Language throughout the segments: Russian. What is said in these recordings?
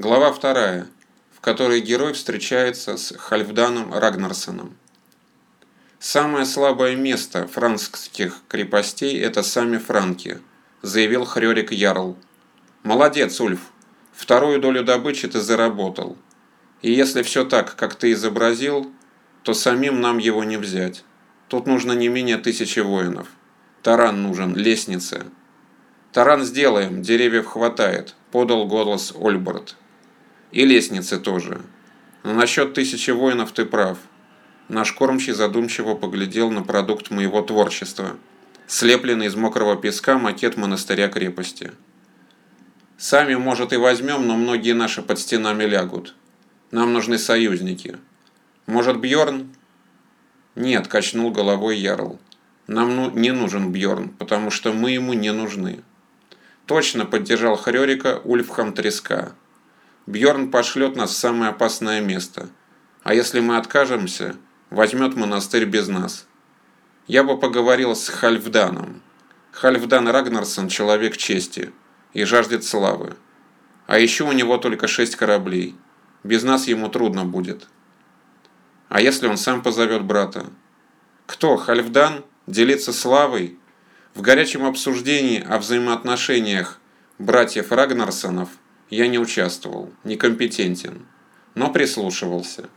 Глава вторая, в которой герой встречается с Хальфданом Рагнарсоном. «Самое слабое место франкских крепостей – это сами франки», – заявил Хрёрик Ярл. «Молодец, Ульф. Вторую долю добычи ты заработал. И если все так, как ты изобразил, то самим нам его не взять. Тут нужно не менее тысячи воинов. Таран нужен, лестница». «Таран сделаем, деревьев хватает», – подал голос Ольберт. И лестницы тоже. Но насчет тысячи воинов ты прав. Наш кормчий задумчиво поглядел на продукт моего творчества. Слепленный из мокрого песка макет монастыря-крепости. Сами, может, и возьмем, но многие наши под стенами лягут. Нам нужны союзники. Может, Бьорн? Нет, качнул головой Ярл. Нам ну, не нужен Бьорн, потому что мы ему не нужны. Точно поддержал Хрёрика Ульфхам Треска. Бьорн пошлет нас в самое опасное место. А если мы откажемся, возьмет монастырь без нас. Я бы поговорил с Хальфданом. Хальфдан Рагнарсон – человек чести и жаждет славы. А еще у него только шесть кораблей. Без нас ему трудно будет. А если он сам позовет брата? Кто, Хальфдан, делиться славой? В горячем обсуждении о взаимоотношениях братьев Рагнарсонов – я не участвовал, некомпетентен, но прислушивался.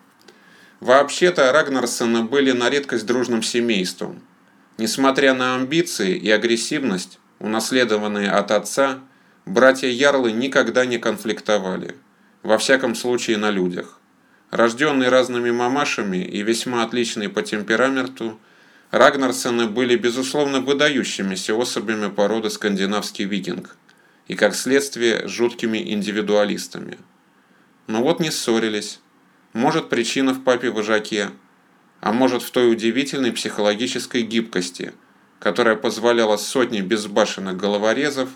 Вообще-то Рагнарсоны были на редкость дружным семейством. Несмотря на амбиции и агрессивность, унаследованные от отца, братья Ярлы никогда не конфликтовали, во всяком случае на людях. Рожденные разными мамашами и весьма отличные по темпераменту, Рагнарсоны были безусловно выдающимися особями породы скандинавский викинг – и, как следствие, жуткими индивидуалистами. Но вот не ссорились. Может, причина в папе-вожаке, а может, в той удивительной психологической гибкости, которая позволяла сотне безбашенных головорезов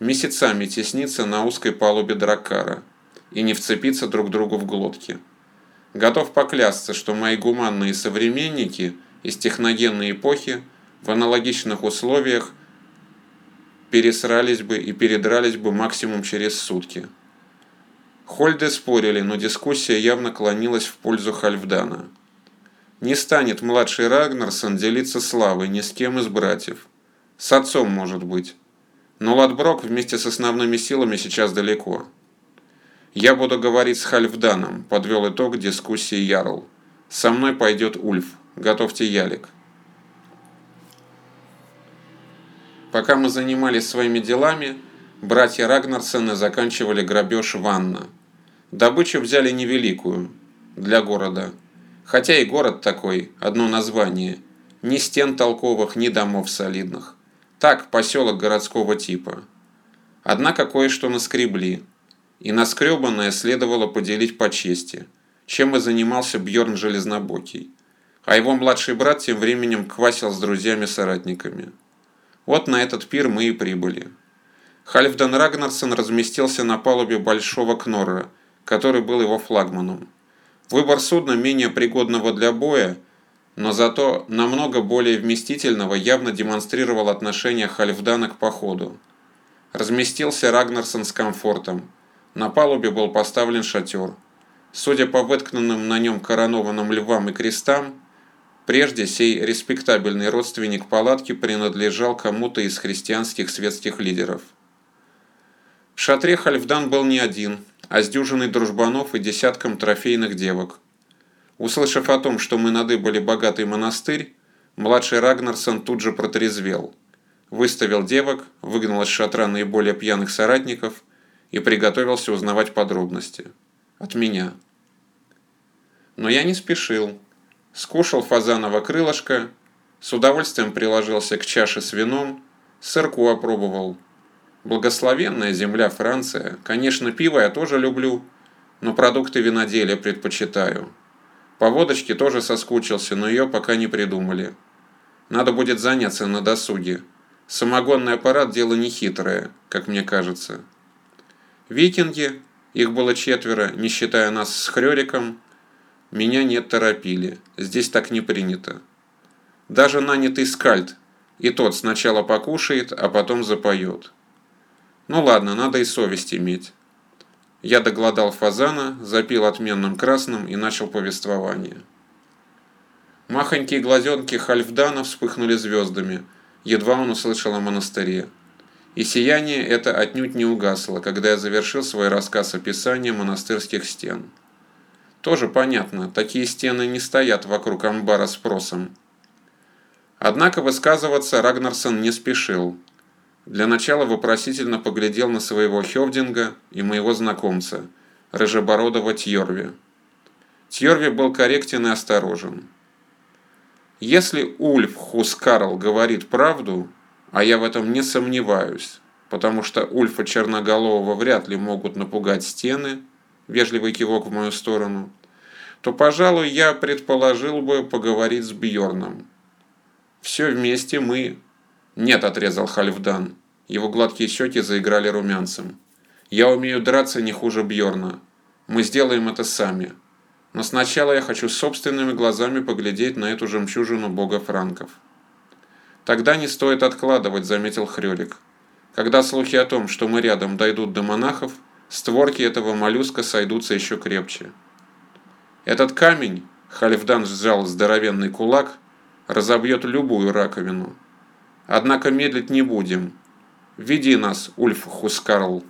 месяцами тесниться на узкой палубе дракара и не вцепиться друг другу в глотки. Готов поклясться, что мои гуманные современники из техногенной эпохи в аналогичных условиях – пересрались бы и передрались бы максимум через сутки. Хольды спорили, но дискуссия явно клонилась в пользу Хальфдана. Не станет младший Рагнарсон делиться славой ни с кем из братьев. С отцом, может быть. Но Ладброк вместе с основными силами сейчас далеко. «Я буду говорить с Хальфданом», – подвел итог дискуссии Ярл. «Со мной пойдет Ульф. Готовьте ялик». Пока мы занимались своими делами, братья Рагнарсены заканчивали грабеж Ванна. Добычу взяли невеликую для города. Хотя и город такой, одно название. Ни стен толковых, ни домов солидных. Так, поселок городского типа. Однако кое-что наскребли. И наскребанное следовало поделить по чести, чем и занимался Бьорн Железнобокий. А его младший брат тем временем квасил с друзьями-соратниками. Вот на этот пир мы и прибыли. Хальфдан Рагнарсон разместился на палубе большого Кнорра, который был его флагманом. Выбор судна менее пригодного для боя, но зато намного более вместительного явно демонстрировал отношение Хальфдана к походу. Разместился Рагнарсон с комфортом. На палубе был поставлен шатер. Судя по выткнанным на нем коронованным львам и крестам, Прежде сей респектабельный родственник палатки принадлежал кому-то из христианских светских лидеров. В шатре Хальфдан был не один, а с дюжиной дружбанов и десятком трофейных девок. Услышав о том, что мы надыбали богатый монастырь, младший Рагнарсон тут же протрезвел. Выставил девок, выгнал из шатра наиболее пьяных соратников и приготовился узнавать подробности. От меня. Но я не спешил скушал фазаново крылышко, с удовольствием приложился к чаше с вином, сырку опробовал. Благословенная земля Франция. Конечно, пиво я тоже люблю, но продукты виноделия предпочитаю. По водочке тоже соскучился, но ее пока не придумали. Надо будет заняться на досуге. Самогонный аппарат – дело нехитрое, как мне кажется. Викинги, их было четверо, не считая нас с Хрёриком, меня не торопили, здесь так не принято. Даже нанятый скальд, и тот сначала покушает, а потом запоет. Ну ладно, надо и совесть иметь. Я догладал фазана, запил отменным красным и начал повествование. Махонькие глазенки Хальфдана вспыхнули звездами, едва он услышал о монастыре. И сияние это отнюдь не угасло, когда я завершил свой рассказ описания монастырских стен. Тоже понятно, такие стены не стоят вокруг амбара с просом. Однако высказываться Рагнарсон не спешил. Для начала вопросительно поглядел на своего Хевдинга и моего знакомца, рыжебородого Тьорви. Тьорви был корректен и осторожен. Если Ульф Хускарл говорит правду, а я в этом не сомневаюсь, потому что Ульфа Черноголового вряд ли могут напугать стены, вежливый кивок в мою сторону, то, пожалуй, я предположил бы поговорить с Бьорном. Все вместе мы... Нет, отрезал Хальфдан. Его гладкие щеки заиграли румянцем. Я умею драться не хуже Бьорна. Мы сделаем это сами. Но сначала я хочу собственными глазами поглядеть на эту жемчужину бога франков. Тогда не стоит откладывать, заметил Хрёлик. Когда слухи о том, что мы рядом, дойдут до монахов, створки этого моллюска сойдутся еще крепче. Этот камень, Хальфдан сжал здоровенный кулак, разобьет любую раковину. Однако медлить не будем. Веди нас, Ульф Хускарл.